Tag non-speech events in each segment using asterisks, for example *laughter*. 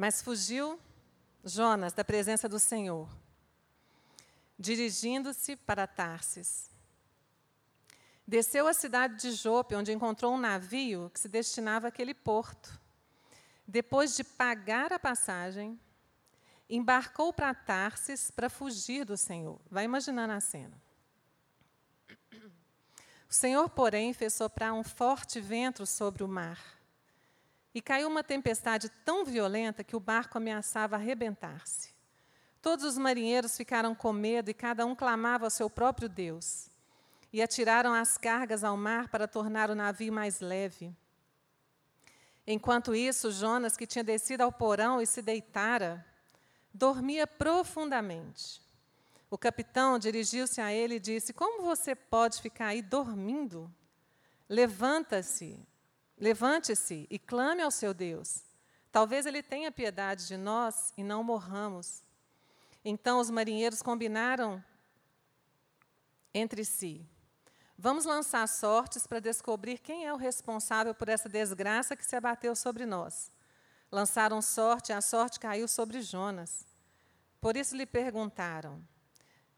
Mas fugiu Jonas da presença do Senhor, dirigindo-se para Tarsis. Desceu à cidade de Jope, onde encontrou um navio que se destinava àquele porto. Depois de pagar a passagem, embarcou para Tarsis para fugir do Senhor. Vai imaginando a cena. O Senhor, porém, fez soprar um forte vento sobre o mar. E caiu uma tempestade tão violenta que o barco ameaçava arrebentar-se. Todos os marinheiros ficaram com medo e cada um clamava ao seu próprio Deus. E atiraram as cargas ao mar para tornar o navio mais leve. Enquanto isso, Jonas, que tinha descido ao porão e se deitara, dormia profundamente. O capitão dirigiu-se a ele e disse: Como você pode ficar aí dormindo? Levanta-se, levante-se e clame ao seu Deus. Talvez ele tenha piedade de nós e não morramos. Então os marinheiros combinaram entre si: Vamos lançar sortes para descobrir quem é o responsável por essa desgraça que se abateu sobre nós. Lançaram sorte e a sorte caiu sobre Jonas. Por isso lhe perguntaram: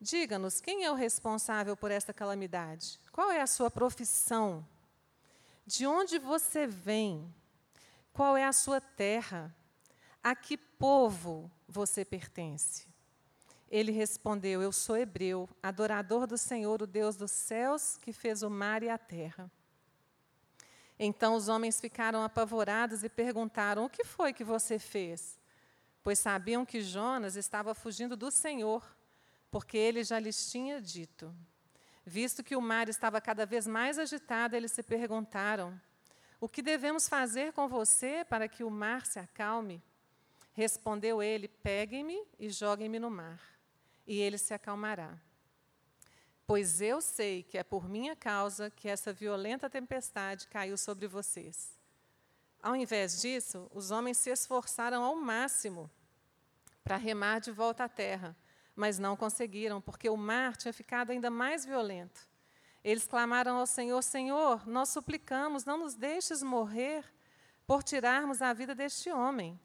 Diga-nos, quem é o responsável por esta calamidade? Qual é a sua profissão? De onde você vem? Qual é a sua terra? A que povo você pertence? Ele respondeu: Eu sou hebreu, adorador do Senhor, o Deus dos céus, que fez o mar e a terra. Então os homens ficaram apavorados e perguntaram: O que foi que você fez? Pois sabiam que Jonas estava fugindo do Senhor porque ele já lhes tinha dito. Visto que o mar estava cada vez mais agitado, eles se perguntaram: O que devemos fazer com você para que o mar se acalme? Respondeu ele: Peguem-me e joguem-me no mar, e ele se acalmará. Pois eu sei que é por minha causa que essa violenta tempestade caiu sobre vocês. Ao invés disso, os homens se esforçaram ao máximo para remar de volta à terra, mas não conseguiram, porque o mar tinha ficado ainda mais violento. Eles clamaram ao Senhor: Senhor, nós suplicamos, não nos deixes morrer por tirarmos a vida deste homem.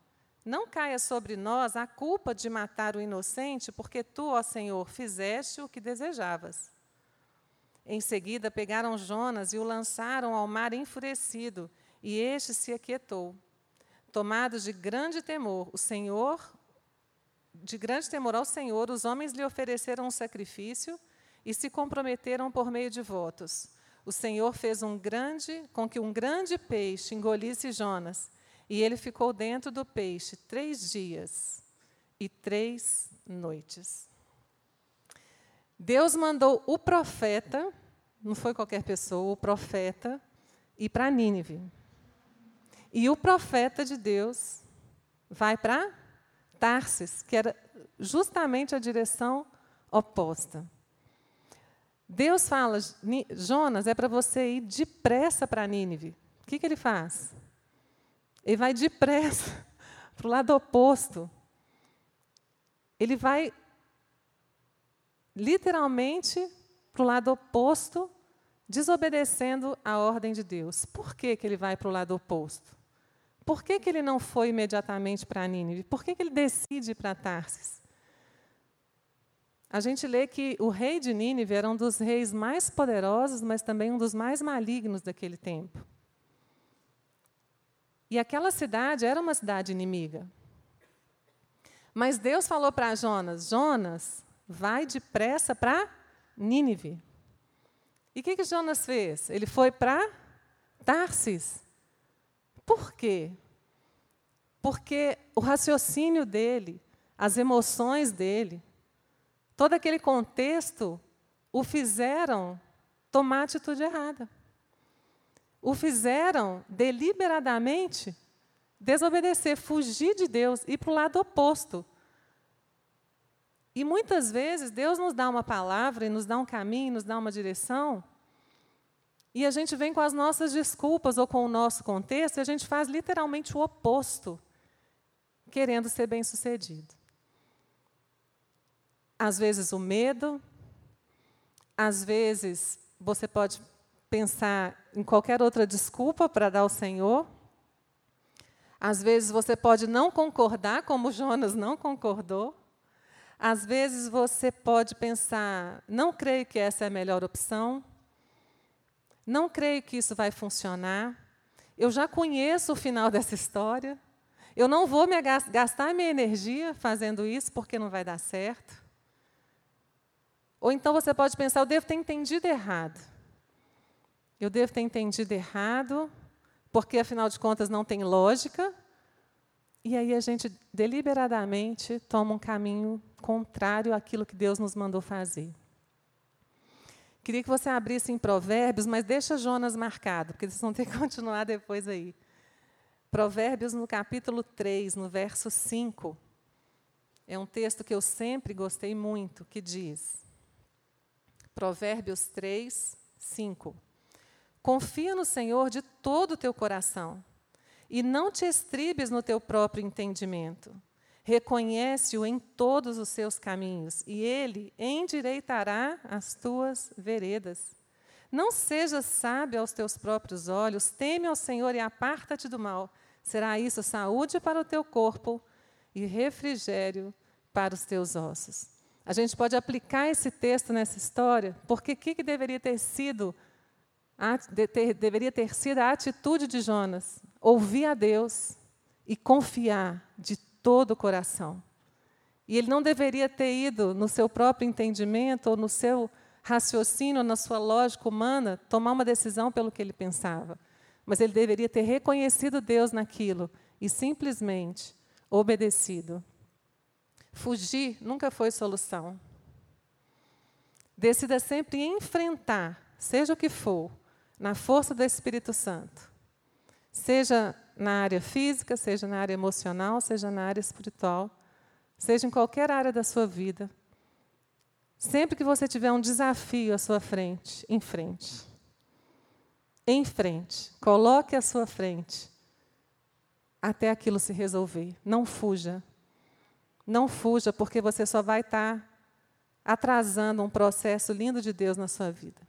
Não caia sobre nós a culpa de matar o inocente, porque tu, ó Senhor, fizeste o que desejavas. Em seguida, pegaram Jonas e o lançaram ao mar enfurecido, e este se aquietou. Tomados de grande temor, o Senhor de grande temor ao Senhor, os homens lhe ofereceram um sacrifício e se comprometeram por meio de votos. O Senhor fez um grande, com que um grande peixe engolisse Jonas, e ele ficou dentro do peixe três dias e três noites. Deus mandou o profeta, não foi qualquer pessoa, o profeta, ir para Nínive. E o profeta de Deus vai para Tarsis, que era justamente a direção oposta. Deus fala, Jonas, é para você ir depressa para Nínive. O que, que ele faz? Ele vai depressa *laughs* para o lado oposto. Ele vai literalmente para o lado oposto, desobedecendo a ordem de Deus. Por que, que ele vai para o lado oposto? Por que, que ele não foi imediatamente para Nínive? Por que, que ele decide para Tarsis? A gente lê que o rei de Nínive era um dos reis mais poderosos, mas também um dos mais malignos daquele tempo. E aquela cidade era uma cidade inimiga. Mas Deus falou para Jonas: Jonas, vai depressa para Nínive. E o que, que Jonas fez? Ele foi para Tarsis. Por quê? Porque o raciocínio dele, as emoções dele, todo aquele contexto o fizeram tomar atitude errada. O fizeram deliberadamente desobedecer, fugir de Deus, ir para o lado oposto. E muitas vezes Deus nos dá uma palavra e nos dá um caminho, nos dá uma direção, e a gente vem com as nossas desculpas ou com o nosso contexto e a gente faz literalmente o oposto, querendo ser bem-sucedido. Às vezes o medo, às vezes você pode pensar em qualquer outra desculpa para dar ao Senhor. Às vezes você pode não concordar, como Jonas não concordou. Às vezes você pode pensar, não creio que essa é a melhor opção. Não creio que isso vai funcionar. Eu já conheço o final *laughs* dessa história. Eu não vou gastar minha energia fazendo isso porque não vai dar certo. Ou então você pode pensar, eu devo ter entendido errado. Eu devo ter entendido errado, porque afinal de contas não tem lógica. E aí a gente deliberadamente toma um caminho contrário àquilo que Deus nos mandou fazer. Queria que você abrisse em Provérbios, mas deixa Jonas marcado, porque vocês vão ter que *laughs* continuar depois aí. Provérbios no capítulo 3, no verso 5. É um texto que eu sempre gostei muito, que diz: Provérbios 3, 5. Confia no Senhor de todo o teu coração e não te estribes no teu próprio entendimento. Reconhece-o em todos os seus caminhos e ele endireitará as tuas veredas. Não sejas sábio aos teus próprios olhos, teme ao Senhor e aparta-te do mal. Será isso saúde para o teu corpo e refrigério para os teus ossos. A gente pode aplicar esse texto nessa história, porque o que, que deveria ter sido a, de, ter, deveria ter sido a atitude de Jonas? Ouvir a Deus e confiar de todo o coração. E ele não deveria ter ido no seu próprio entendimento ou no seu raciocínio, na sua lógica humana, tomar uma decisão pelo que ele pensava. Mas ele deveria ter reconhecido Deus naquilo e simplesmente obedecido. Fugir nunca foi solução. Decida sempre enfrentar, seja o que for, na força do Espírito Santo. Seja na área física, seja na área emocional, seja na área espiritual, seja em qualquer área da sua vida. Sempre que você tiver um desafio à sua frente, em frente. Em frente. Coloque à sua frente até aquilo se resolver. Não fuja. Não fuja, porque você só vai estar atrasando um processo lindo de Deus na sua vida.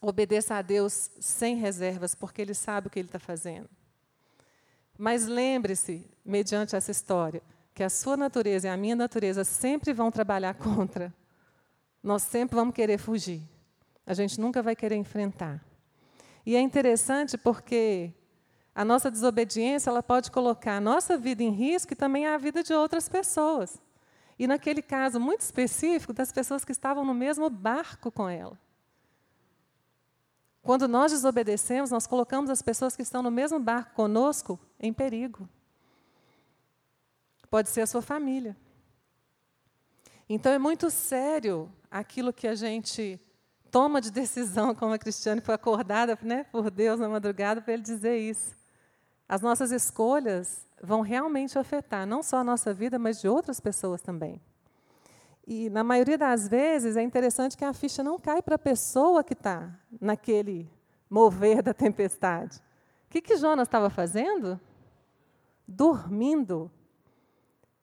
Obedeça a Deus sem reservas, porque Ele sabe o que Ele está fazendo. Mas lembre-se, mediante essa história, que a sua natureza e a minha natureza sempre vão trabalhar contra. Nós sempre vamos querer fugir. A gente nunca vai querer enfrentar. E é interessante porque a nossa desobediência ela pode colocar a nossa vida em risco e também a vida de outras pessoas. E naquele caso muito específico, das pessoas que estavam no mesmo barco com ela. Quando nós desobedecemos, nós colocamos as pessoas que estão no mesmo barco conosco em perigo. Pode ser a sua família. Então é muito sério aquilo que a gente toma de decisão, *laughs* como a Cristiane foi acordada né, por Deus na madrugada para ele dizer isso. As nossas escolhas vão realmente afetar não só a nossa vida, mas de outras pessoas também. E, na maioria das vezes, é interessante que a ficha não cai para a pessoa que está naquele mover da tempestade. O que, que Jonas estava fazendo? Dormindo.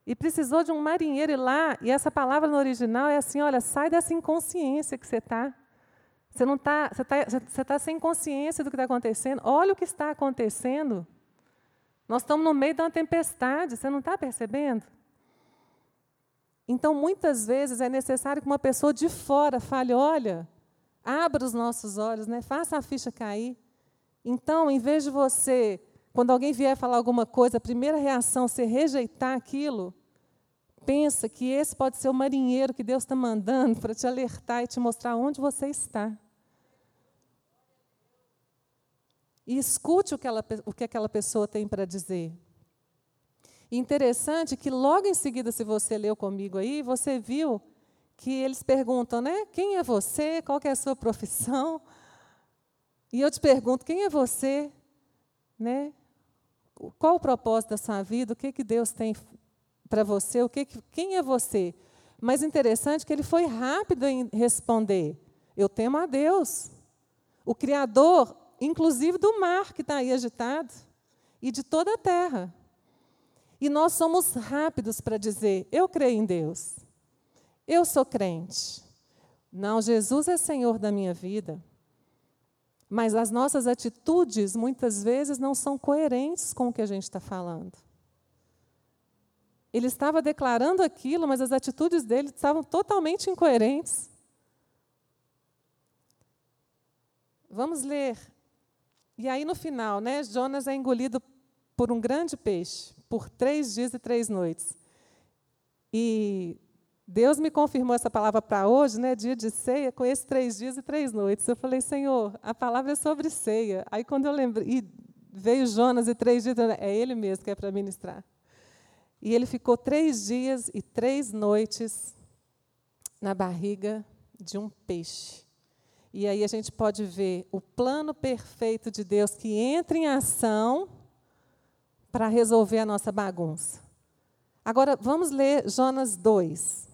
E precisou de um marinheiro ir lá, e essa palavra no original é assim: olha, sai dessa inconsciência que você está. Você não está, você está, você está sem consciência do que está acontecendo. Olha o que está acontecendo. Nós estamos no meio de uma tempestade, você não está percebendo? Então, muitas vezes é necessário que uma pessoa de fora fale: olha, abra os nossos olhos, né? faça a ficha cair. Então, em vez de você, quando alguém vier falar alguma coisa, a primeira reação ser rejeitar aquilo, pensa que esse pode ser o marinheiro que Deus está mandando para te alertar e te mostrar onde você está. e escute o que, ela, o que aquela pessoa tem para dizer. Interessante que logo em seguida, se você leu comigo aí, você viu que eles perguntam, né? Quem é você? Qual é a sua profissão? E eu te pergunto, quem é você? Né? Qual o propósito da sua vida? O que, que Deus tem para você? O que, quem é você? Mas interessante que ele foi rápido em responder. Eu temo a Deus. O Criador inclusive do mar que está aí agitado, e de toda a terra. E nós somos rápidos para dizer: eu creio em Deus, eu sou crente. Não, Jesus é Senhor da minha vida. Mas as nossas atitudes, muitas vezes, não são coerentes com o que a gente está falando. Ele estava declarando aquilo, mas as atitudes dele estavam totalmente incoerentes. Vamos ler. E aí, no final, né, Jonas é engolido por um grande peixe, por três dias e três noites. E Deus me confirmou essa palavra para hoje, né, dia de ceia, com esses três dias e três noites. Eu falei, Senhor, a palavra é sobre ceia. Aí, quando eu lembrei, e veio Jonas e três dias, é ele mesmo que é para ministrar. E ele ficou três dias e três noites na barriga de um peixe. E aí a gente pode ver o plano perfeito de Deus que entra em ação para resolver a nossa bagunça. Agora, vamos ler Jonas 2.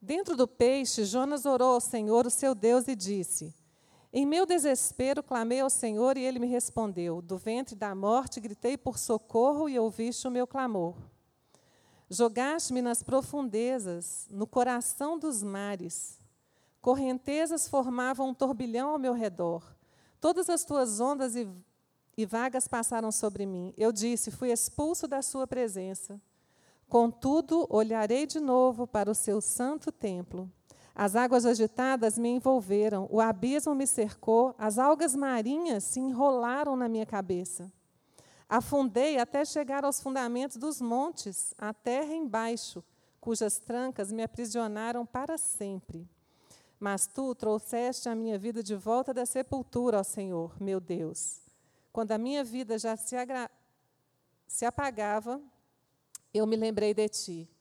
Dentro do peixe, Jonas orou ao Senhor, o seu Deus, e disse: em meu desespero, clamei ao Senhor e ele me respondeu. Do ventre da morte, gritei por socorro e ouviste o meu clamor. Jogaste-me nas profundezas, no coração dos mares. Correntezas formavam um turbilhão ao meu redor. Todas as tuas ondas e, e vagas passaram sobre mim. Eu disse: Fui expulso da sua presença. Contudo, olharei de novo para o seu santo templo. As águas agitadas me envolveram, o abismo me cercou, as algas marinhas se enrolaram na minha cabeça. Afundei até chegar aos fundamentos dos montes, a terra embaixo, cujas trancas me aprisionaram para sempre. Mas tu trouxeste a minha vida de volta da sepultura, ó Senhor, meu Deus. Quando a minha vida já se, se apagava, eu me lembrei de ti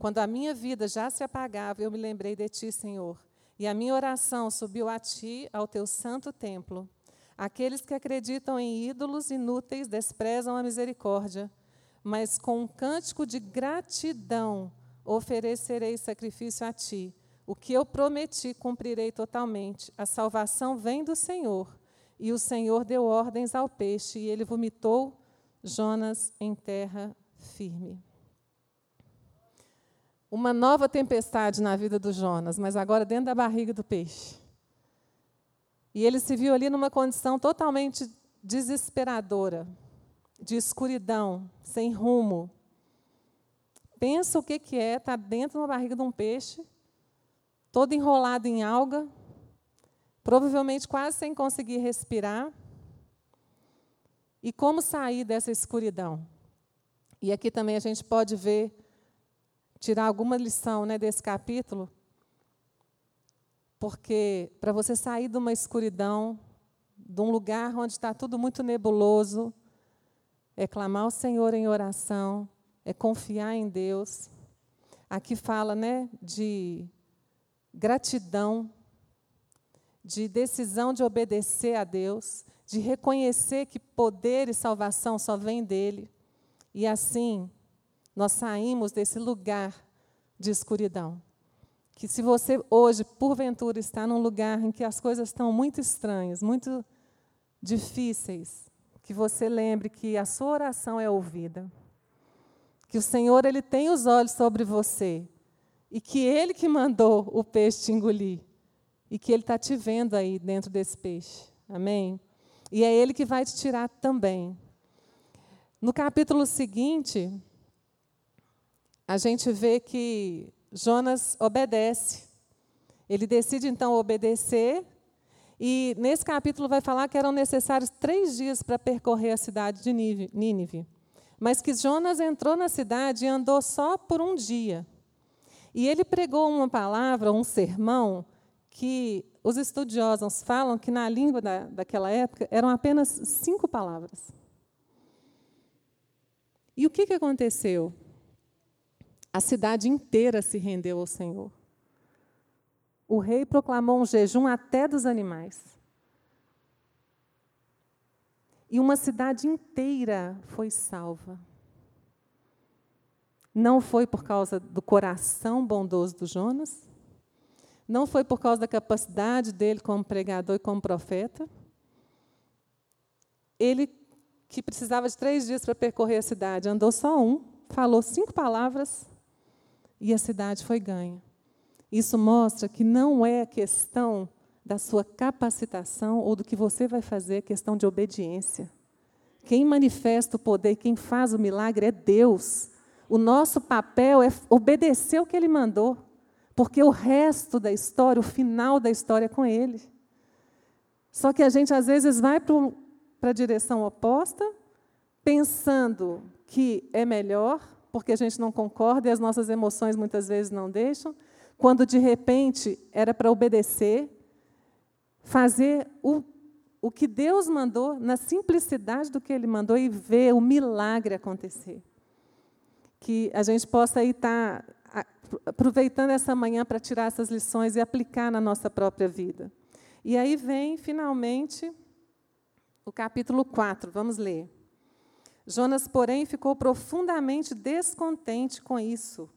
quando a minha vida já se apagava, eu me lembrei de ti, Senhor, e a minha oração subiu a ti, ao teu santo templo. Aqueles que acreditam em ídolos inúteis desprezam a misericórdia, mas com um cântico de gratidão oferecerei sacrifício a ti. O que eu prometi cumprirei totalmente. A salvação vem do Senhor. E o Senhor deu ordens ao peixe, e ele vomitou Jonas em terra firme uma nova tempestade na vida do Jonas, mas agora dentro da barriga do peixe. E ele se viu ali numa condição totalmente desesperadora, de escuridão, sem rumo. Pensa o que, é estar dentro da barriga de um peixe, todo enrolado em alga, provavelmente quase sem conseguir respirar. E como sair dessa escuridão? E aqui também a gente pode ver tirar alguma lição né, desse capítulo, porque para você sair de uma escuridão, de um lugar onde está tudo muito nebuloso, é clamar ao Senhor em oração, é confiar em Deus. Aqui fala né, de gratidão, de decisão de obedecer a Deus, de reconhecer que poder e salvação só vem dele. E assim, nós saímos desse lugar de escuridão. Que se você hoje, porventura, está num lugar em que as coisas estão muito estranhas, muito difíceis, que você lembre que a sua oração é ouvida. Que o Senhor ele tem os olhos sobre você e que ele que mandou o peixe te engolir e que ele está te vendo aí dentro desse peixe. Amém? E é ele que vai te tirar também. No capítulo seguinte, a gente vê que Jonas obedece. Ele decide então obedecer. E nesse capítulo vai falar que eram necessários três dias para percorrer a cidade de Nínive. Mas que Jonas entrou na cidade e andou só por um dia. E ele pregou uma palavra, um sermão, que os estudiosos falam que na língua da, daquela época eram apenas cinco palavras. E o que, que aconteceu? A cidade inteira se rendeu ao Senhor. O rei proclamou um jejum até dos animais. E uma cidade inteira foi salva. Não foi por causa do coração bondoso do Jonas, não foi por causa da capacidade dele como pregador e como profeta. Ele, que precisava de três dias para percorrer a cidade, andou só um, falou cinco palavras e a cidade foi ganha. Isso mostra que não é questão da sua capacitação ou do que você vai fazer, é questão de obediência. Quem manifesta o poder, quem faz o milagre é Deus. O nosso papel é obedecer o que Ele mandou, porque o resto da história, o final da história é com Ele. Só que a gente às vezes vai para a direção oposta, pensando que é melhor, porque a gente não concorda e as nossas emoções muitas vezes não deixam, quando de repente era para obedecer, fazer o, o que Deus mandou, na simplicidade do que Ele mandou e ver o milagre acontecer. Que a gente possa aí estar tá aproveitando essa manhã para tirar essas lições e aplicar na nossa própria vida. E aí vem, finalmente, o capítulo 4, vamos ler. Jonas, porém, ficou profundamente descontente com isso.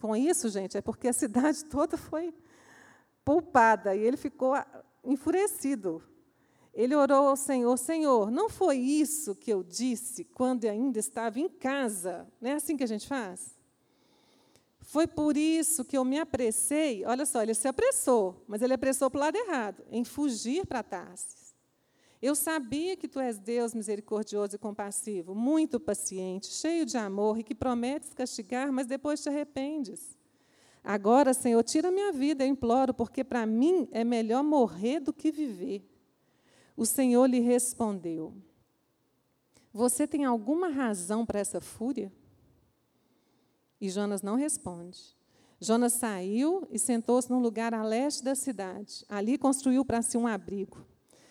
Com isso, gente, é porque a cidade *laughs* toda foi poupada e ele ficou enfurecido. Ele orou ao Senhor: Senhor, não foi isso que eu disse quando ainda estava em casa? Não é assim que a gente faz? Foi por isso que eu me apressei. Olha só, ele se apressou, mas ele apressou para o lado errado, em fugir para Tarsis. Eu sabia que tu és Deus misericordioso e compassivo, muito paciente, cheio de amor e que prometes castigar, mas depois te arrependes. Agora, Senhor, tira minha vida, eu imploro, porque para mim é melhor morrer do que viver. O Senhor lhe respondeu: Você tem alguma razão para essa fúria? E Jonas não responde. Jonas saiu e sentou-se num lugar a leste da cidade. Ali construiu para si um abrigo.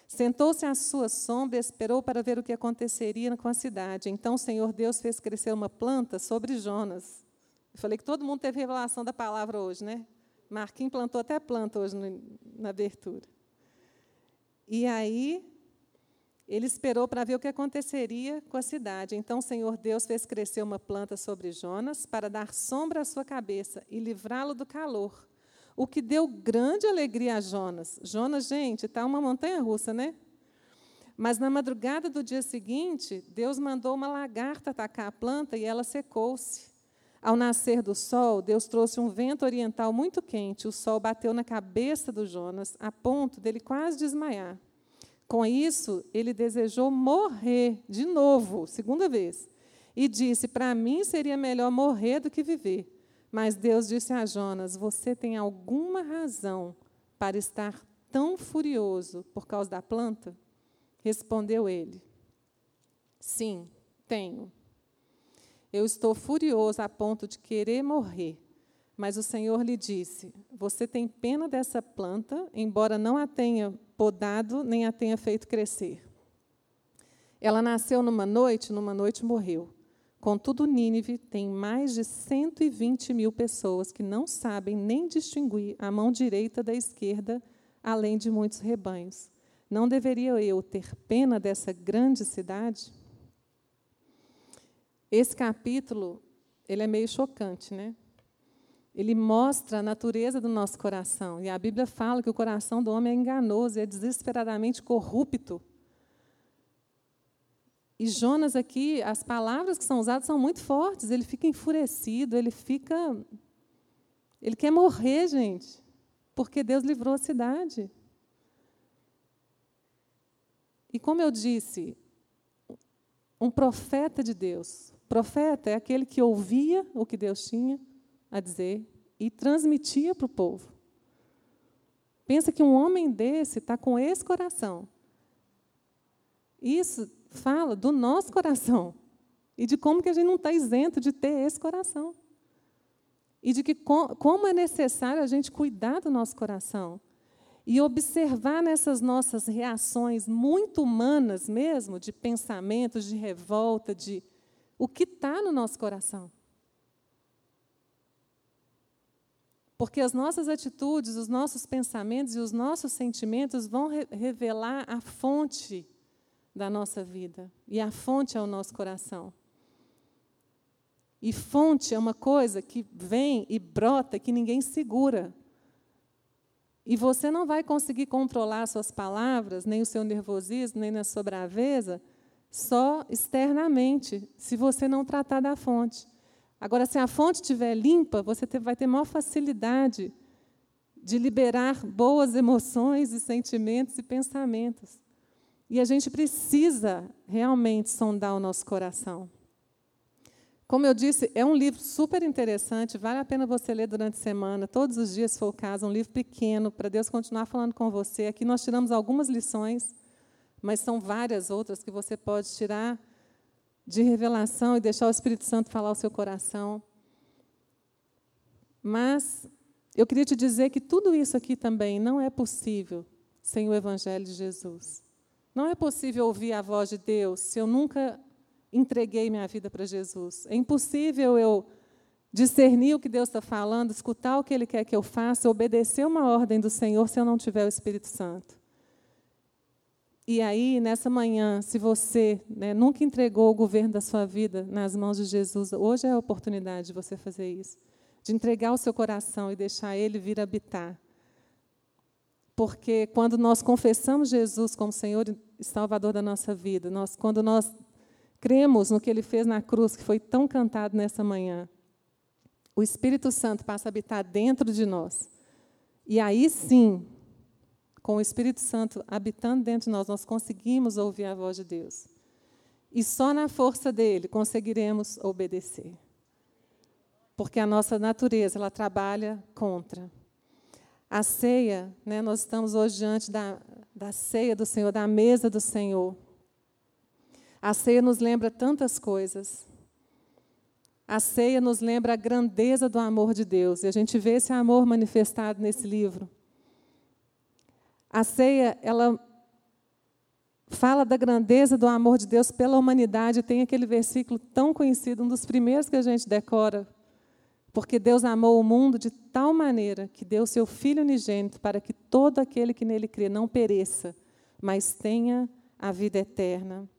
Sentou-se à sua sombra e esperou para ver o que aconteceria com a cidade. Então o Senhor Deus fez crescer uma planta sobre Jonas. Eu falei que todo mundo teve revelação da palavra hoje, né? Marquinhos plantou até planta hoje na abertura. E aí ele esperou para ver o que aconteceria com a cidade. Então o Senhor Deus fez crescer uma planta sobre Jonas para dar sombra à sua cabeça e livrá-lo do calor. O que deu grande alegria a Jonas. Jonas, gente, está uma montanha russa, né? Mas na madrugada do dia seguinte, Deus mandou uma lagarta atacar a planta e ela secou-se. Ao nascer do sol, Deus trouxe um vento oriental muito quente. O sol bateu na cabeça do Jonas, a ponto dele quase desmaiar. Com isso, ele desejou morrer de novo, segunda vez. E disse: Para mim seria melhor morrer do que viver. Mas Deus disse a Jonas: Você tem alguma razão para estar tão furioso por causa da planta? Respondeu ele: Sim, tenho. Eu estou furioso a ponto de querer morrer. Mas o Senhor lhe disse: Você tem pena dessa planta, embora não a tenha podado nem a tenha feito crescer. Ela nasceu numa noite, numa noite morreu. Contudo, Nínive tem mais de 120 mil pessoas que não sabem nem distinguir a mão direita da esquerda, além de muitos rebanhos. Não deveria eu ter pena dessa grande cidade? Esse capítulo, ele é meio chocante, né? Ele mostra a natureza do nosso coração. E a Bíblia fala que o coração do homem é enganoso, é desesperadamente corrupto. E Jonas aqui, as palavras que são usadas são muito fortes. Ele fica enfurecido, ele fica. Ele quer morrer, gente, porque Deus livrou a cidade. E como eu disse, um profeta de Deus. Profeta é aquele que ouvia o que Deus tinha a dizer e transmitia para o povo. Pensa que um homem desse está com esse coração. Isso fala do nosso coração e de como que a gente não está isento de ter esse coração. E de que como é necessário a gente cuidar do nosso coração e observar nessas nossas reações muito humanas mesmo, de pensamentos, de revolta, de o que está no nosso coração. Porque as nossas atitudes, os nossos pensamentos e os nossos sentimentos vão re revelar a fonte da nossa vida. E a fonte é o nosso coração. E fonte é uma coisa que vem e brota que ninguém segura. E você não vai conseguir controlar suas palavras, nem o seu nervosismo, nem a sua braveza, só externamente, se você não tratar da fonte. Agora, se a fonte estiver limpa, você vai ter maior facilidade de liberar boas emoções e sentimentos e pensamentos. E a gente precisa realmente sondar o nosso coração. Como eu disse, é um livro super interessante, vale a pena você ler durante a semana, todos os dias, se for o caso, um livro pequeno, para Deus continuar falando com você. Aqui nós tiramos algumas lições, mas são várias outras que você pode tirar de revelação e deixar o Espírito Santo falar ao seu coração. Mas eu queria te dizer que tudo isso aqui também não é possível sem o Evangelho de Jesus. Não é possível ouvir a voz de Deus se eu nunca entreguei minha vida para Jesus. É impossível eu discernir o que Deus está falando, escutar o que Ele quer que eu faça, obedecer uma ordem do Senhor se eu não tiver o Espírito Santo. E aí, nessa manhã, se você né, nunca entregou o governo da sua vida nas mãos de Jesus, hoje é a oportunidade de você fazer isso. De entregar o seu coração e deixar Ele vir habitar. Porque quando nós confessamos Jesus como Senhor e Salvador da nossa vida, nós, quando nós cremos no que ele fez na cruz, que foi tão cantado nessa manhã, o Espírito Santo passa a habitar dentro de nós. E aí sim, com o Espírito Santo habitando dentro de nós, nós conseguimos ouvir a voz de Deus. E só na força dele conseguiremos obedecer. Porque a nossa natureza, ela trabalha contra. A ceia, né, nós estamos hoje diante da, da ceia do Senhor, da mesa do Senhor. A ceia nos lembra tantas coisas. A ceia nos lembra a grandeza do amor de Deus, e a gente vê esse amor manifestado nesse livro. A ceia, ela fala da grandeza do amor de Deus pela humanidade. Tem aquele versículo tão conhecido, um dos primeiros que a gente decora. Porque Deus amou o mundo de tal maneira que deu seu Filho unigênito para que todo aquele que nele crê não pereça, mas tenha a vida eterna.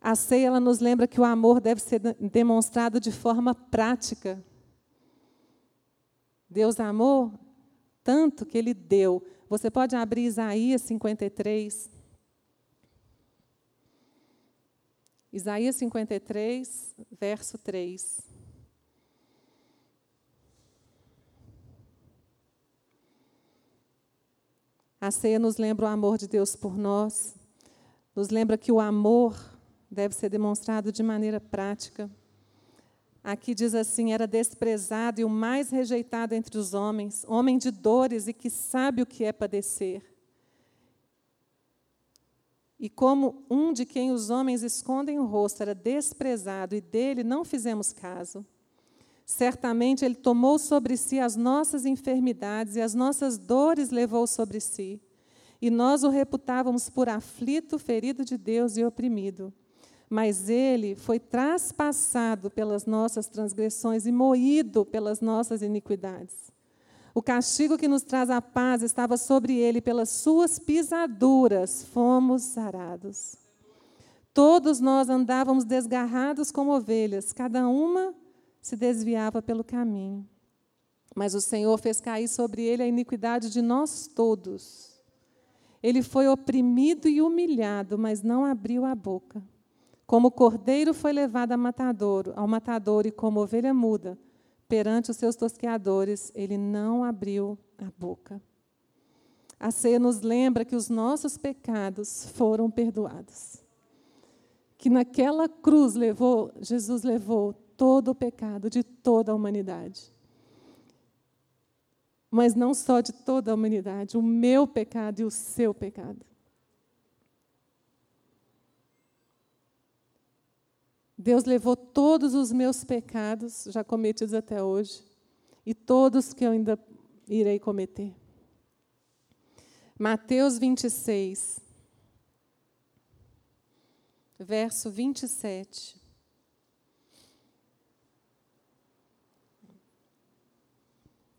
A ceia ela nos lembra que o amor deve ser demonstrado de forma prática. Deus amou tanto que ele deu. Você pode abrir Isaías 53. Isaías 53, verso 3. A ceia nos lembra o amor de Deus por nós, nos lembra que o amor deve ser demonstrado de maneira prática. Aqui diz assim: era desprezado e o mais rejeitado entre os homens, homem de dores e que sabe o que é padecer. E como um de quem os homens escondem o rosto era desprezado e dele não fizemos caso, certamente ele tomou sobre si as nossas enfermidades e as nossas dores levou sobre si. E nós o reputávamos por aflito, ferido de Deus e oprimido mas ele foi traspassado pelas nossas transgressões e moído pelas nossas iniquidades. O castigo que nos traz a paz estava sobre ele, pelas suas pisaduras fomos sarados. Todos nós andávamos desgarrados como ovelhas, cada uma se desviava pelo caminho. Mas o Senhor fez cair sobre ele a iniquidade de nós todos. Ele foi oprimido e humilhado, mas não abriu a boca. Como cordeiro foi levado ao matadouro, ao matador e como ovelha muda, perante os seus tosqueadores, ele não abriu a boca. A ceia nos lembra que os nossos pecados foram perdoados. Que naquela cruz levou, Jesus levou todo o pecado de toda a humanidade. Mas não só de toda a humanidade, o meu pecado e o seu pecado. Deus levou todos os meus pecados já cometidos até hoje e todos que eu ainda irei cometer. Mateus 26, verso 27.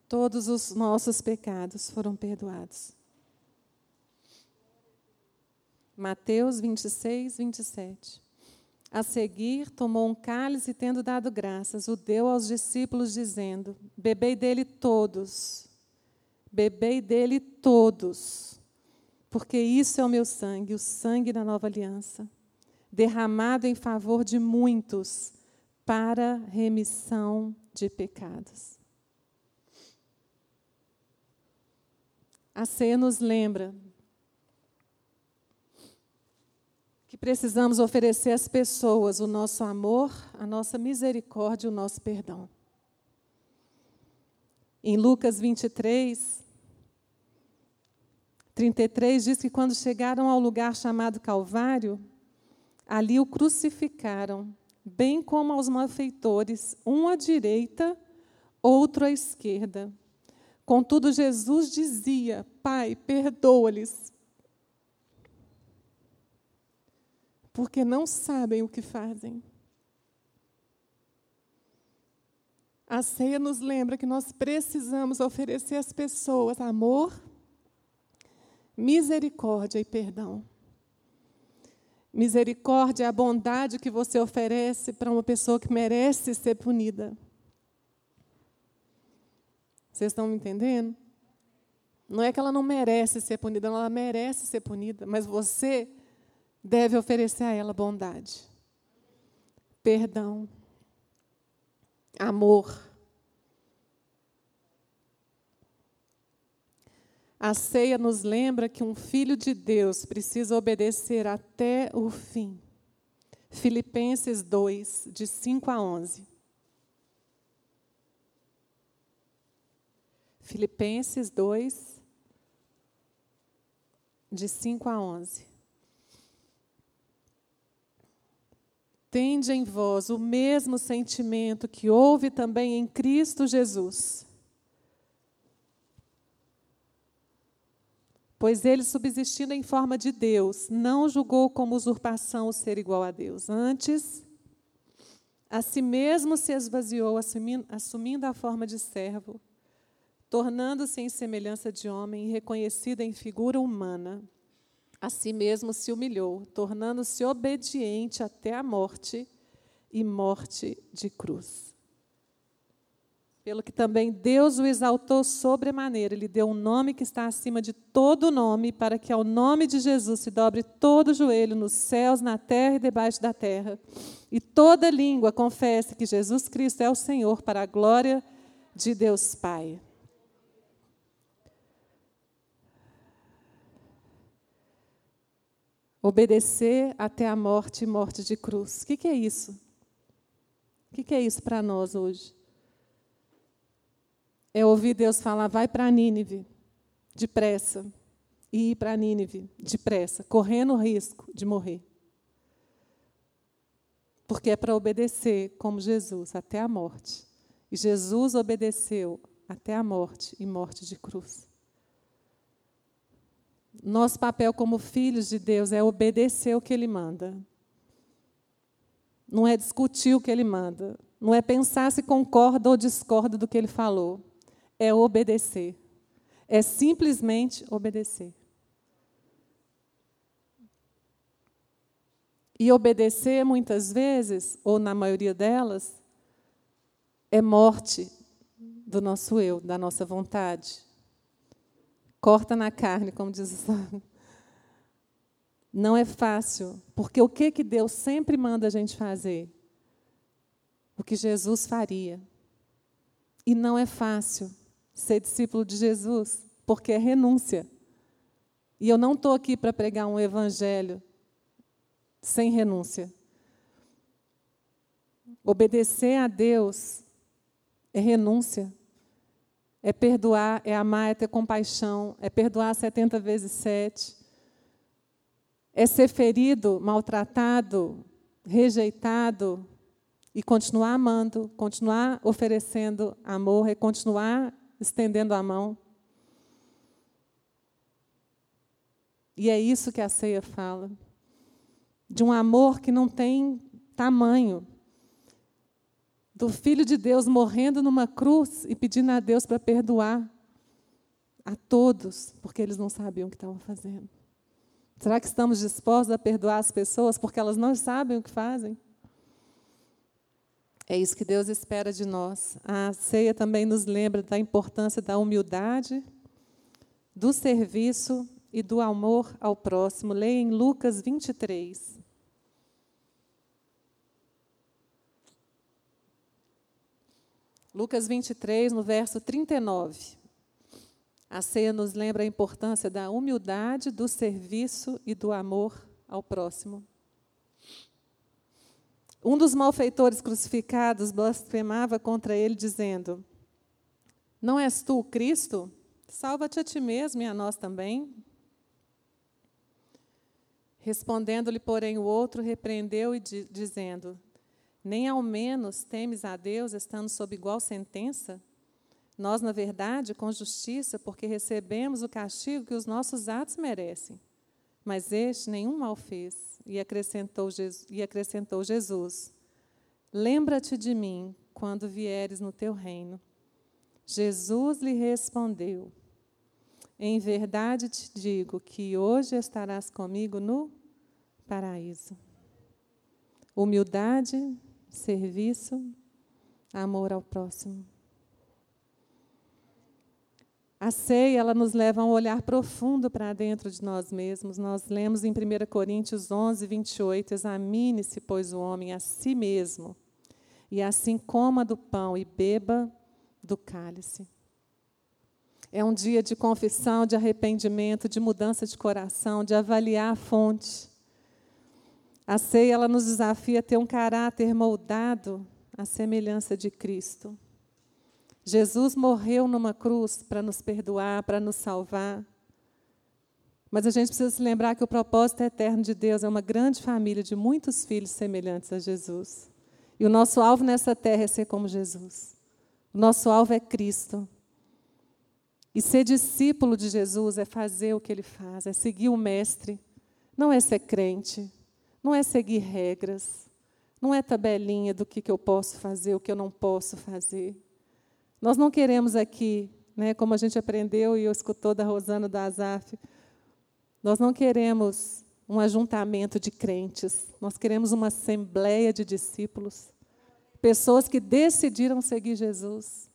Todos os nossos pecados foram perdoados. Mateus 26, 27. A seguir, tomou um cálice e, tendo dado graças, o deu aos discípulos, dizendo: Bebei dele todos, bebei dele todos, porque isso é o meu sangue, o sangue da nova aliança, derramado em favor de muitos, para remissão de pecados. a ceia nos lembra que precisamos oferecer às pessoas o nosso amor, a nossa misericórdia o nosso perdão. Em Lucas 23, 33 diz que quando chegaram ao lugar chamado Calvário, ali o crucificaram, bem como aos malfeitores, um à direita, outro à esquerda. Contudo, Jesus dizia: Pai, perdoa-lhes, porque não sabem o que fazem. A ceia nos lembra que nós precisamos oferecer às pessoas amor, misericórdia e perdão. Misericórdia é a bondade que você oferece para uma pessoa que merece ser punida. Vocês estão me entendendo? Não é que ela não merece ser punida, ela merece ser punida, mas você deve oferecer a ela bondade, perdão, amor. A ceia nos lembra que um filho de Deus precisa obedecer até o fim. Filipenses 2, de 5 a 11. Filipenses 2, de 5 a 11. Tende em vós o mesmo sentimento que houve também em Cristo Jesus. Pois ele, subsistindo em forma de Deus, não julgou como usurpação o ser igual a Deus. Antes, a si mesmo se esvaziou, assumindo, a forma de servo, tornando-se em semelhança de homem e reconhecido em figura humana a si mesmo se humilhou, tornando-se obediente até a morte e morte de cruz. Pelo que também Deus o exaltou sobremaneira, ele deu um nome que está acima de todo nome, para que ao nome de Jesus se dobre todo joelho nos céus, na terra e debaixo da terra, e toda língua confesse que Jesus Cristo é o Senhor, para a glória de Deus Pai. Obedecer até a morte e morte de cruz. O que, é isso? O que, que é isso para nós hoje? É ouvir Deus falar, vai para Nínive, depressa. E ir para Nínive, depressa, correndo o risco de morrer. Porque é para obedecer como Jesus, até a morte. E Jesus obedeceu até a morte e morte de cruz. Nosso papel como filhos de Deus é obedecer o que Ele manda. Não é discutir o que Ele manda. Não é pensar se concorda ou discorda do que Ele falou. É obedecer. É simplesmente obedecer. E obedecer, muitas vezes, ou na maioria delas, é morte do nosso eu, da nossa vontade. Corta na carne, como diz o Não é fácil, porque o que, que Deus sempre manda a gente fazer? O que Jesus faria. E não é fácil ser discípulo de Jesus, porque é renúncia. E eu não estou aqui para pregar um evangelho sem renúncia. Obedecer a Deus é renúncia. É perdoar, é amar, é ter compaixão, é perdoar 70 vezes 7. É ser ferido, maltratado, rejeitado e continuar amando, continuar oferecendo amor, e continuar estendendo a mão. E é isso que a ceia fala. De um amor que não tem tamanho, do Filho de Deus morrendo numa cruz e pedindo a Deus para perdoar a todos, porque eles não sabiam o que estavam fazendo. Será que estamos dispostos a perdoar as pessoas porque elas não sabem o que fazem? É isso que Deus espera de nós. A ceia também nos lembra da importância da humildade, do serviço e do amor ao próximo. Leia em Lucas 23. Lucas 23, no verso 39. A ceia nos lembra a importância da humildade, do serviço e do amor ao próximo. Um dos malfeitores crucificados blasfemava contra ele, dizendo: Não és tu o Cristo? Salva-te a ti mesmo e a nós também. Respondendo-lhe, porém, o outro repreendeu e dizendo: Nem ao menos temes a Deus, estando sob igual sentença? Nós, na verdade, com justiça, porque recebemos o castigo que os nossos atos merecem. Mas este nenhum mal fez. E acrescentou, e acrescentou Jesus: Lembra-te de mim quando vieres no teu reino. Jesus lhe respondeu: Em verdade te digo que hoje estarás comigo no paraíso. Humildade, serviço, amor ao próximo. A ceia, ela nos leva a um olhar profundo para dentro de nós mesmos. Nós lemos em 1 Coríntios 11, 28, Examine-se, pois, o homem a si mesmo, e assim coma do pão e beba do cálice. É um dia de confissão, de arrependimento, de mudança de coração, de avaliar a fonte. A ceia, ela nos desafia a ter um caráter moldado à semelhança de Cristo. Jesus morreu numa cruz para nos perdoar, para nos salvar. Mas a gente precisa se lembrar que o propósito eterno de Deus é uma grande família de muitos filhos semelhantes a Jesus. E o nosso alvo nessa terra é ser como Jesus. O nosso alvo é Cristo. E ser discípulo de Jesus é fazer o que ele faz, é seguir o Mestre. Não é ser crente, não é seguir regras, não é tabelinha do que, que eu posso fazer, o que eu não posso fazer. Nós não queremos aqui, né, como a gente aprendeu e eu escutou da Rosana da Azaf, nós não queremos um ajuntamento de crentes, nós queremos uma assembleia de discípulos, pessoas que decidiram seguir Jesus,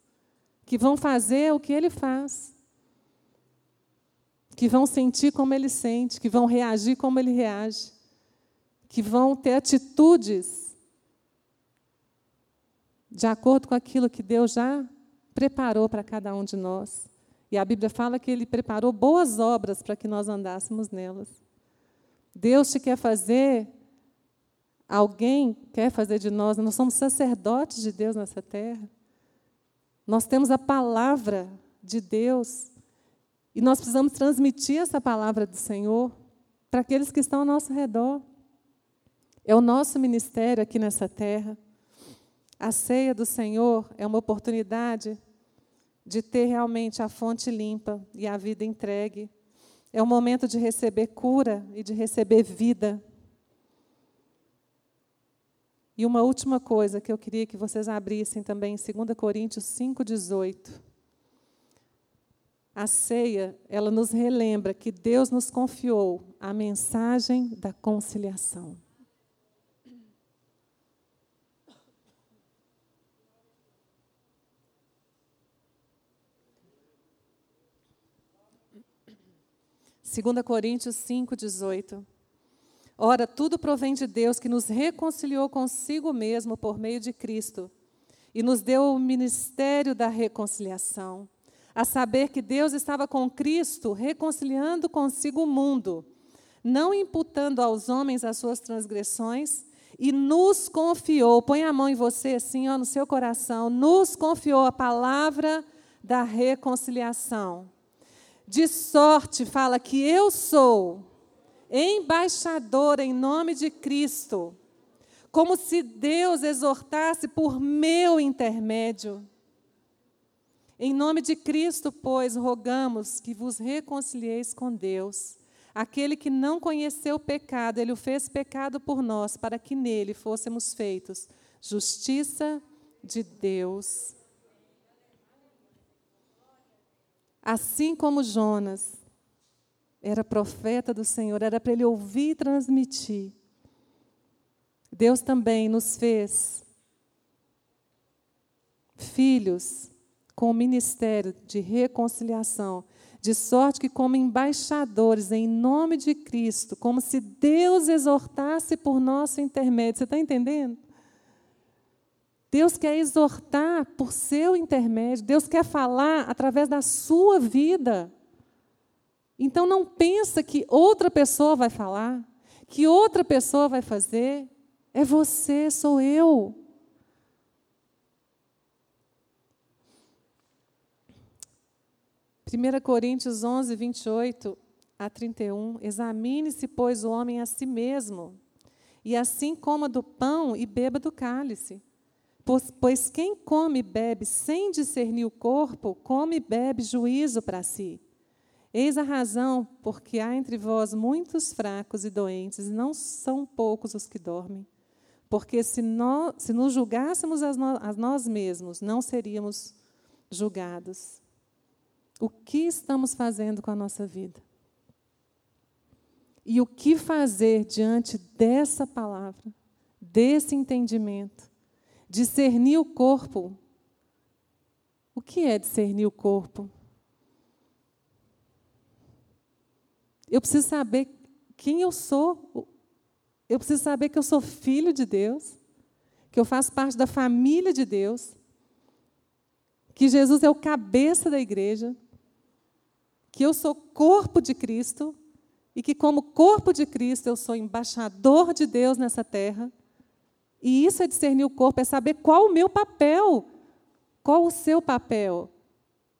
que vão fazer o que ele faz, que vão sentir como ele sente, que vão reagir como ele reage, que vão ter atitudes de acordo com aquilo que Deus já preparou para cada um de nós. E a Bíblia fala que Ele preparou boas obras para que nós andássemos nelas. Deus te quer fazer, alguém quer fazer de nós, nós somos sacerdotes de Deus nessa terra. Nós temos a palavra de Deus e nós precisamos transmitir essa palavra do Senhor para aqueles que estão ao nosso redor. É o nosso ministério aqui nessa terra. A ceia do Senhor é uma oportunidade de ter realmente a fonte limpa e a vida entregue. É o momento de receber cura e de receber vida. E uma última coisa que eu queria que vocês abrissem também, 2 Coríntios 5,18. A ceia, ela nos relembra que Deus nos confiou a mensagem da conciliação. 2 Coríntios 5, 18. Ora, tudo provém de Deus que nos reconciliou consigo mesmo por meio de Cristo e nos deu o ministério da reconciliação, a saber que Deus estava com Cristo reconciliando consigo o mundo, não imputando aos homens as suas transgressões, e nos confiou, põe a mão em você assim, ó, no seu coração, nos confiou a palavra da reconciliação. De sorte, fala que eu sou embaixador em nome de Cristo, como se Deus exortasse por meu intermédio. Em nome de Cristo, pois, rogamos que vos reconcilieis com Deus. Aquele que não conheceu o pecado, ele o fez pecado por nós, para que nele fôssemos feitos justiça de Deus. Assim como Jonas era profeta do Senhor, era para ele ouvir e transmitir. Deus também nos fez filhos com o ministério de reconciliação, de sorte que, como embaixadores em nome de Cristo, como se Deus exortasse por nosso intermédio. Você está entendendo? Deus quer exortar por seu intermédio, Deus quer falar através da sua vida. Então não pensa que outra pessoa vai falar, que outra pessoa vai fazer. É você, sou eu. Primeira Coríntios 11, 28 a 31. Examine-se, pois, o homem a si mesmo, e assim coma do pão e beba do cálice. Pois, quem come e bebe sem discernir o corpo, come e bebe juízo para si. Eis a razão porque há entre vós muitos fracos e doentes, e não são poucos os que dormem. Porque se, nós, se nos julgássemos a nós, a nós mesmos, não seríamos julgados. O que estamos fazendo com a nossa vida? E o que fazer diante dessa palavra, desse entendimento? Discernir o corpo. O que é discernir o corpo? Eu preciso saber quem eu sou. Eu preciso saber que eu sou filho de Deus, que eu faço parte da família de Deus, que Jesus é o cabeça da igreja, que eu sou corpo de Cristo e que, como corpo de Cristo, eu sou embaixador de Deus nessa terra. E isso é discernir o corpo, é saber qual o meu papel, qual o seu papel.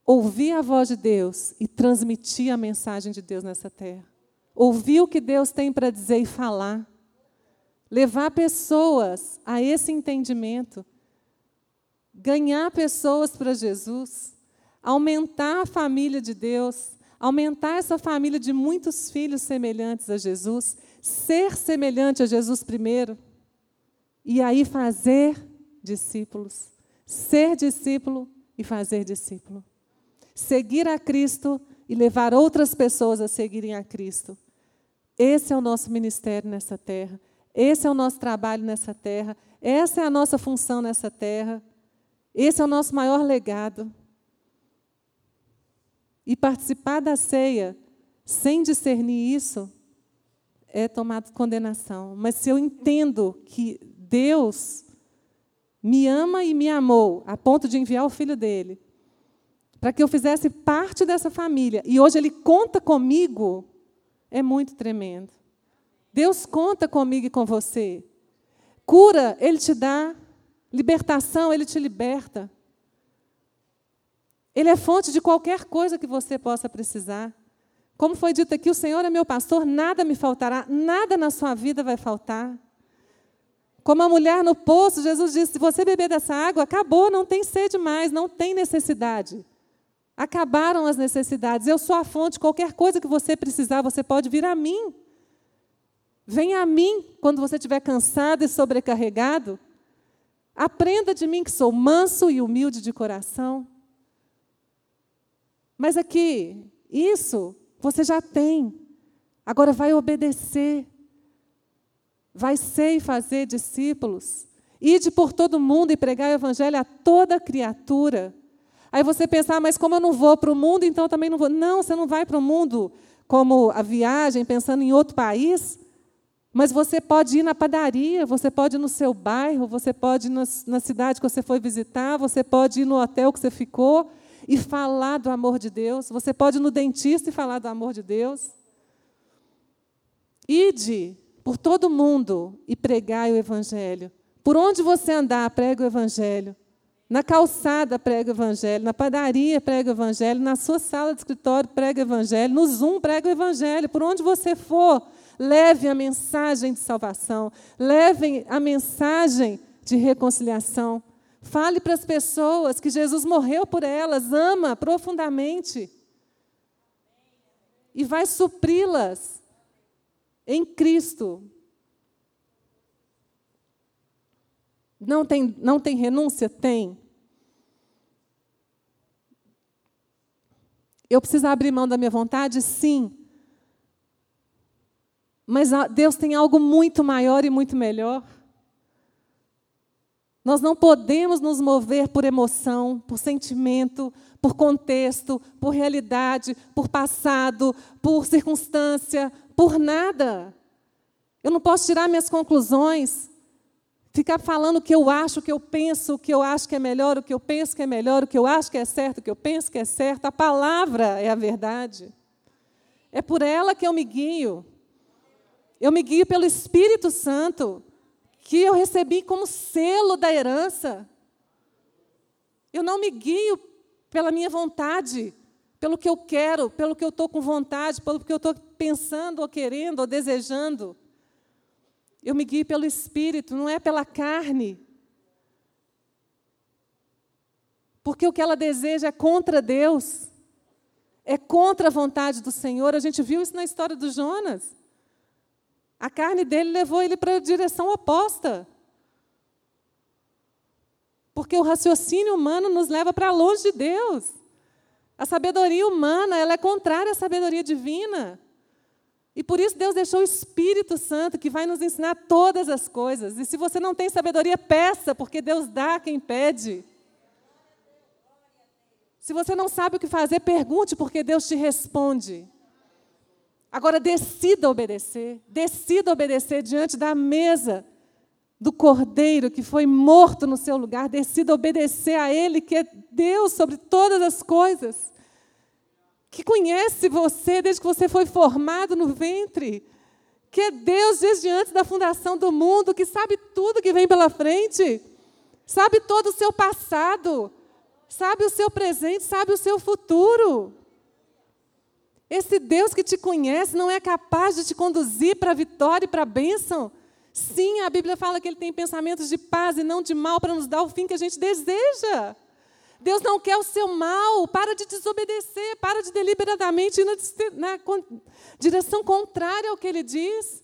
Ouvir a voz de Deus e transmitir a mensagem de Deus nessa terra. Ouvir o que Deus tem para dizer e falar. Levar pessoas a esse entendimento. Ganhar pessoas para Jesus. Aumentar a família de Deus aumentar essa família de muitos filhos semelhantes a Jesus, ser semelhante a Jesus primeiro, e aí fazer discípulos. Ser discípulo e fazer discípulo. Seguir a Cristo e levar outras pessoas a seguirem a Cristo. Esse é o nosso ministério nessa terra. Esse é o nosso trabalho nessa terra. Essa é a nossa função nessa terra. Esse é o nosso maior legado. E participar da ceia sem discernir isso é tomar condenação. Mas se eu entendo que Deus me ama e me amou a ponto de enviar o filho dele para que eu fizesse parte dessa família e hoje ele conta comigo, é muito tremendo. Deus conta comigo e com você. Cura, ele te dá. Libertação, ele te liberta. Ele é fonte de qualquer coisa que você possa precisar. Como foi dito aqui, o Senhor é meu pastor, nada me faltará, nada na sua vida vai faltar. Como a mulher no poço, Jesus disse: se você beber dessa água, acabou, não tem sede mais, não tem necessidade. Acabaram as necessidades. Eu sou a fonte, qualquer coisa que você precisar, você pode vir a mim. Venha a mim quando você estiver cansado e sobrecarregado. Aprenda de mim que sou manso e humilde de coração. Mas aqui, isso você já tem. Agora vai obedecer. Vai ser e fazer discípulos. Ide por todo mundo e pregar o evangelho a toda criatura. Aí você pensar, ah, mas como eu não vou para o mundo, então também não vou. Não, você não vai para o mundo como a viagem, pensando em outro país. Mas você pode ir na padaria, você pode ir no seu bairro, você pode ir na, na cidade que você foi visitar, você pode ir no hotel que você ficou e falar do amor de Deus. Você pode ir no dentista e falar do amor de Deus. Ide por todo mundo e pregai o Evangelho. Por onde você andar, prega o Evangelho. Na calçada, prega o Evangelho. Na padaria, prega o Evangelho. Na sua sala de escritório, prega o Evangelho. No Zoom, prega o Evangelho. Por onde você for, leve a mensagem de salvação. Leve a mensagem de reconciliação. Fale para as pessoas que Jesus morreu por elas, ama profundamente. E vai supri-las em Cristo. Não tem, não tem renúncia? Tem. Eu preciso abrir mão da minha vontade? Sim. Mas Deus tem algo muito maior e muito melhor. Nós não podemos nos mover por emoção, por sentimento, por contexto, por realidade, por passado, por circunstância, por nada. Eu não posso tirar minhas conclusões ficar falando o que eu acho, o que eu penso, o que eu acho que é melhor, o que eu penso que é melhor, o que eu acho que é certo, o que eu penso que é certo. A palavra é a verdade. É por ela que eu me guio. Eu me guio pelo Espírito Santo, que eu recebi como selo da herança. Eu não me guio pela minha vontade, pelo que eu quero, pelo que eu estou com vontade, pelo que eu estou pensando, ou querendo, ou desejando. Eu me guio pelo Espírito, não é pela carne. Porque o que ela deseja é contra Deus, é contra a vontade do Senhor. A gente viu isso na história do Jonas. A carne dele levou ele para a direção oposta. Porque o raciocínio humano nos leva para longe de Deus. A sabedoria humana, ela é contrária à sabedoria divina. E por isso Deus deixou o Espírito Santo que vai nos ensinar todas as coisas. E se você não tem sabedoria, peça, porque Deus dá quem pede. Se você não sabe o que fazer, pergunte, porque Deus te responde. Agora decida obedecer, decida obedecer diante da mesa do cordeiro que foi morto no seu lugar, decida obedecer a Ele, que é Deus sobre todas as coisas, que conhece você desde que você foi formado no ventre, que é Deus desde antes da fundação do mundo, que sabe tudo que vem pela frente, sabe todo o seu passado, sabe o seu presente, sabe o seu futuro. Esse Deus que te conhece não é capaz de te conduzir para a vitória e para a bênção? Sim, a Bíblia fala que ele tem pensamentos de paz e não de mal para nos dar o fim que a gente deseja. Deus não quer o seu mal, para de desobedecer, para de deliberadamente ir na, na direção contrária ao que ele diz.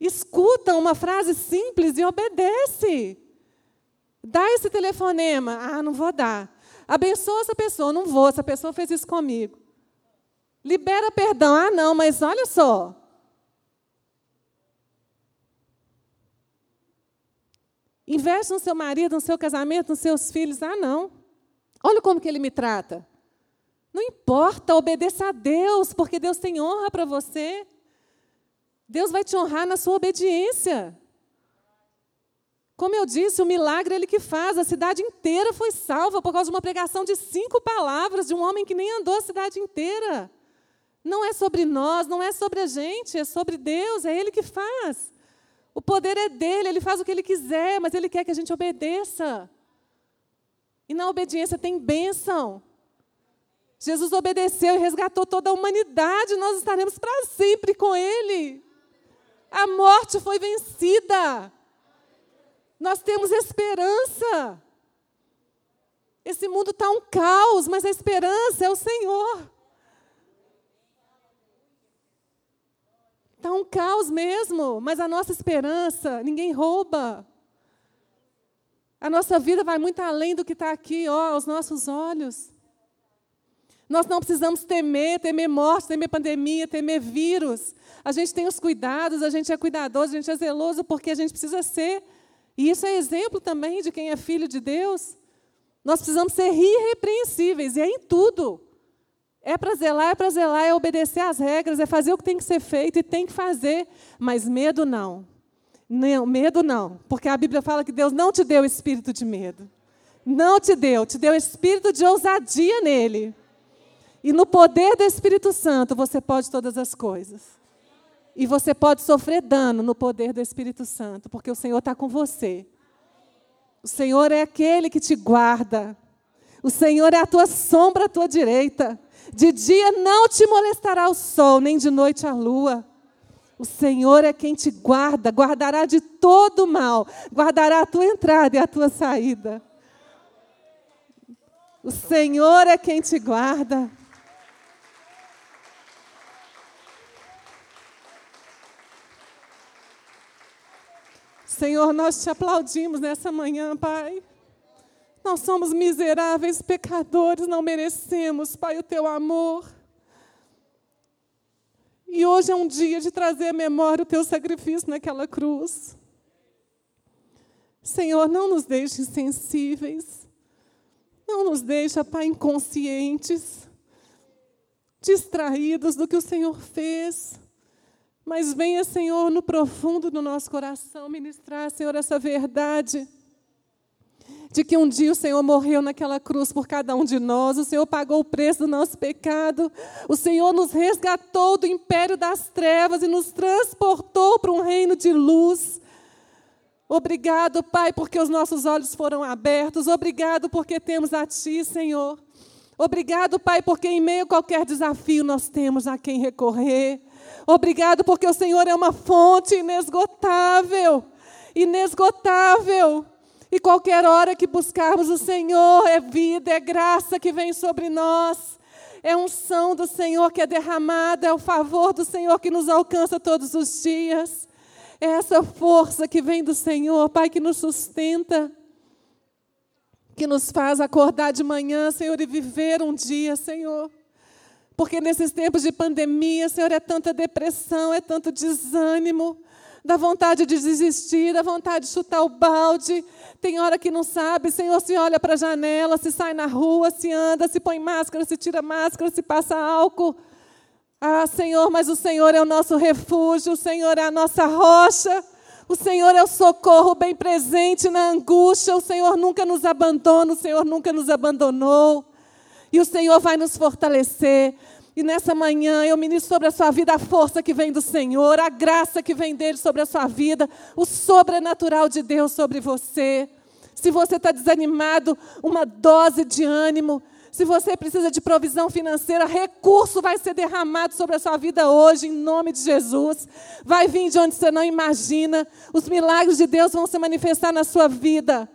Escuta uma frase simples e obedece. Dá esse telefonema. Ah, não vou dar. Abençoa essa pessoa. Não vou, essa pessoa fez isso comigo. Libera perdão. Ah, não, mas olha só. Investe no seu marido, no seu casamento, nos seus filhos. Ah, não. Olha como que ele me trata. Não importa, obedeça a Deus, porque Deus tem honra para você. Deus vai te honrar na sua obediência. Como eu disse, o milagre é ele que faz. A cidade inteira foi salva por causa de uma pregação de cinco palavras de um homem que nem andou a cidade inteira. Não é sobre nós, não é sobre a gente, é sobre Deus, é Ele que faz. O poder é dele, ele faz o que ele quiser, mas ele quer que a gente obedeça. E na obediência tem bênção. Jesus obedeceu e resgatou toda a humanidade, nós estaremos para sempre com Ele. A morte foi vencida. Nós temos esperança. Esse mundo está um caos, mas a esperança é o Senhor. Está um caos mesmo, mas a nossa esperança, ninguém rouba. A nossa vida vai muito além do que está aqui, ó, aos nossos olhos. Nós não precisamos temer, temer morte, temer pandemia, temer vírus. A gente tem os cuidados, a gente é cuidadoso, a gente é zeloso porque a gente precisa ser. E isso é exemplo também de quem é filho de Deus. Nós precisamos ser irrepreensíveis, e é em tudo. É para zelar, é para zelar, é obedecer às regras, é fazer o que tem que ser feito e tem que fazer, mas medo não. Não, medo não, porque a Bíblia fala que Deus não te deu espírito de medo. Não te deu, te deu espírito de ousadia nele. E no poder do Espírito Santo você pode todas as coisas. E você pode sofrer dano no poder do Espírito Santo, porque o Senhor está com você. O Senhor é aquele que te guarda. O Senhor é a tua sombra à tua direita. De dia não te molestará o sol, nem de noite a lua. O Senhor é quem te guarda, guardará de todo mal, guardará a tua entrada e a tua saída. O Senhor é quem te guarda. Senhor, nós te aplaudimos nessa manhã, Pai. Nós somos miseráveis pecadores, não merecemos, Pai, o teu amor. E hoje é um dia de trazer à memória o teu sacrifício naquela cruz. Senhor, não nos deixe insensíveis. Não nos deixe, Pai, inconscientes, distraídos do que o Senhor fez. Mas venha, Senhor, no profundo do nosso coração ministrar, Senhor, essa verdade de que um dia o Senhor morreu naquela cruz por cada um de nós, o Senhor pagou o preço do nosso pecado, o Senhor nos resgatou do império das trevas e nos transportou para um reino de luz. Obrigado, Pai, porque os nossos olhos foram abertos. Obrigado porque temos a Ti, Senhor. Obrigado, Pai, porque em meio a qualquer desafio nós temos a quem recorrer. Obrigado porque o Senhor é uma fonte inesgotável. Inesgotável. E qualquer hora que buscarmos o Senhor, é vida, é graça que vem sobre nós. É unção do Senhor que é derramada, é o favor do Senhor que nos alcança todos os dias. É essa força que vem do Senhor, Pai, que nos sustenta, que nos faz acordar de manhã, Senhor, e viver um dia, Senhor. Porque nesses tempos de pandemia, Senhor, é tanta depressão, é tanto desânimo, dá vontade de desistir, dá vontade de chutar o balde. Tem hora que não sabe, Senhor, se olha para a janela, se sai na rua, se anda, se põe máscara, se tira máscara, se passa álcool. Ah, Senhor, mas o Senhor é o nosso refúgio, o Senhor é a nossa rocha, o Senhor é o socorro bem presente na angústia, o Senhor nunca nos abandona, o Senhor nunca nos abandonou. E o Senhor vai nos fortalecer. E nessa manhã eu ministro sobre a sua vida a força que vem do Senhor, a graça que vem dele sobre a sua vida, o sobrenatural de Deus sobre você. Se você está desanimado, uma dose de ânimo. Se você precisa de provisão financeira, recurso vai ser derramado sobre a sua vida hoje, em nome de Jesus. Vai vir de onde você não imagina. Os milagres de Deus vão se manifestar na sua vida,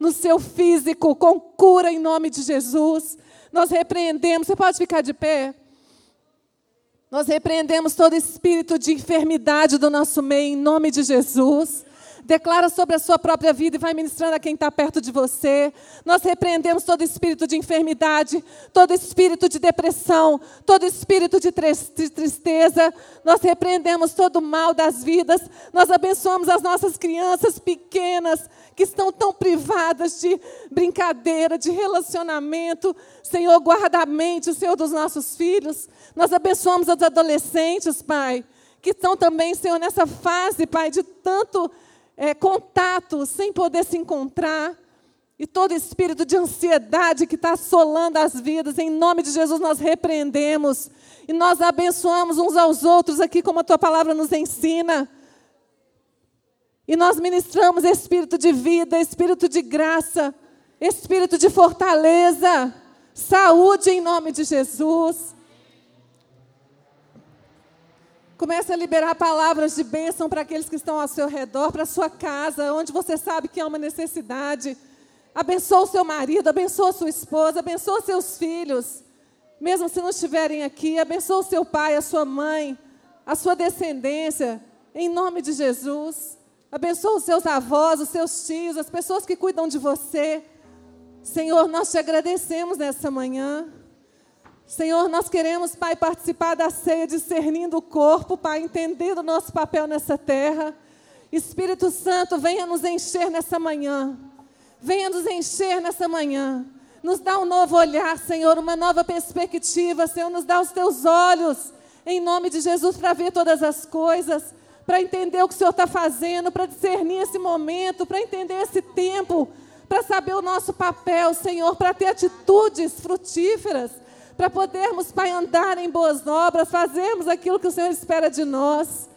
no seu físico, com cura em nome de Jesus. Nós repreendemos. Você pode ficar de pé? Nós repreendemos todo espírito de enfermidade do nosso meio, em nome de Jesus declara sobre a sua própria vida e vai ministrando a quem está perto de você. Nós repreendemos todo espírito de enfermidade, todo espírito de depressão, todo espírito de tristeza. Nós repreendemos todo o mal das vidas. Nós abençoamos as nossas crianças pequenas que estão tão privadas de brincadeira, de relacionamento. Senhor, guarda a mente, Senhor dos nossos filhos. Nós abençoamos os adolescentes, Pai, que estão também, Senhor, nessa fase, Pai, de tanto é, contato sem poder se encontrar. E todo espírito de ansiedade que está assolando as vidas, em nome de Jesus nós repreendemos. E nós abençoamos uns aos outros aqui, como a tua palavra nos ensina. E nós ministramos espírito de vida, espírito de graça, espírito de fortaleza, saúde em nome de Jesus. Comece a liberar palavras de bênção para aqueles que estão ao seu redor, para a sua casa, onde você sabe que há uma necessidade. Abençoa o seu marido, abençoa a sua esposa, abençoa seus filhos. Mesmo se não estiverem aqui, abençoa o seu pai, a sua mãe, a sua descendência, em nome de Jesus. Abençoa os seus avós, os seus tios, as pessoas que cuidam de você. Senhor, nós te agradecemos nessa manhã. Senhor, nós queremos, Pai, participar da ceia, discernindo o corpo, Pai, entendendo o nosso papel nessa terra. Espírito Santo, venha nos encher nessa manhã. Venha nos encher nessa manhã. Nos dá um novo olhar, Senhor, uma nova perspectiva, Senhor, nos dá os teus olhos, em nome de Jesus, para ver todas as coisas, para entender o que o Senhor está fazendo, para discernir esse momento, para entender esse tempo, para saber o nosso papel, Senhor, para ter atitudes frutíferas para podermos, Pai, andar em boas obras, fazermos aquilo que o Senhor espera de nós.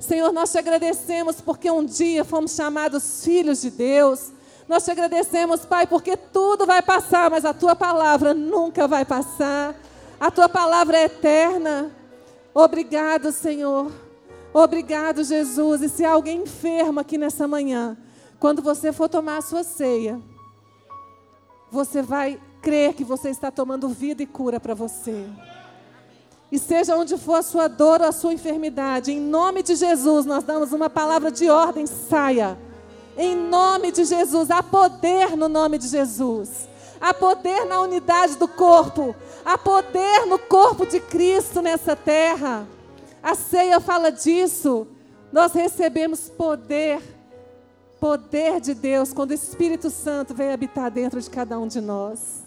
Senhor, nós te agradecemos porque um dia fomos chamados filhos de Deus. Nós te agradecemos, Pai, porque tudo vai passar, mas a tua palavra nunca vai passar. A tua palavra é eterna. Obrigado, Senhor. Obrigado, Jesus. E se há alguém enfermo aqui nessa manhã, quando você for tomar a sua ceia, você vai crer que você está tomando vida e cura para você. E seja onde for a sua dor ou a sua enfermidade, em nome de Jesus, nós damos uma palavra de ordem: saia. Em nome de Jesus, há poder no nome de Jesus. Há poder na unidade do corpo. Há poder no corpo de Cristo nessa terra. A ceia fala disso. Nós recebemos poder, poder de Deus, quando o Espírito Santo veio habitar dentro de cada um de nós.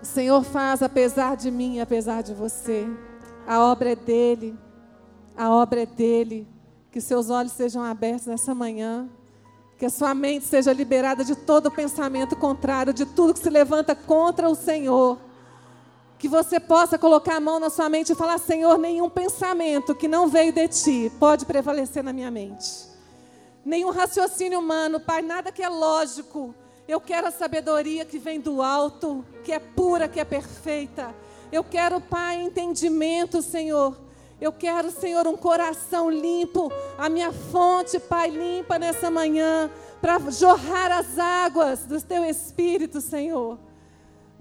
O Senhor faz apesar de mim, apesar de você. A obra é dele. A obra é dele. Que seus olhos sejam abertos nessa manhã. Que a sua mente seja liberada de todo pensamento contrário, de tudo que se levanta contra o Senhor. Que você possa colocar a mão na sua mente e falar: Senhor, nenhum pensamento que não veio de ti pode prevalecer na minha mente. Nenhum raciocínio humano, Pai, nada que é lógico. Eu quero a sabedoria que vem do alto, que é pura, que é perfeita. Eu quero, Pai, entendimento, Senhor. Eu quero, Senhor, um coração limpo, a minha fonte, Pai, limpa nessa manhã, para jorrar as águas do teu espírito, Senhor.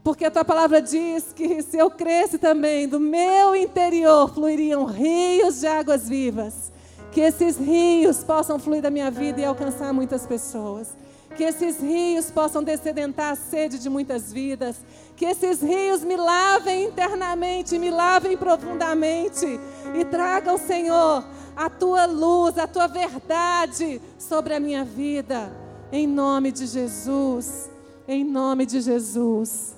Porque a tua palavra diz que se eu cresce também, do meu interior fluiriam rios de águas vivas. Que esses rios possam fluir da minha vida e alcançar muitas pessoas. Que esses rios possam descedentar a sede de muitas vidas. Que esses rios me lavem internamente, me lavem profundamente e tragam, Senhor, a tua luz, a tua verdade sobre a minha vida. Em nome de Jesus. Em nome de Jesus.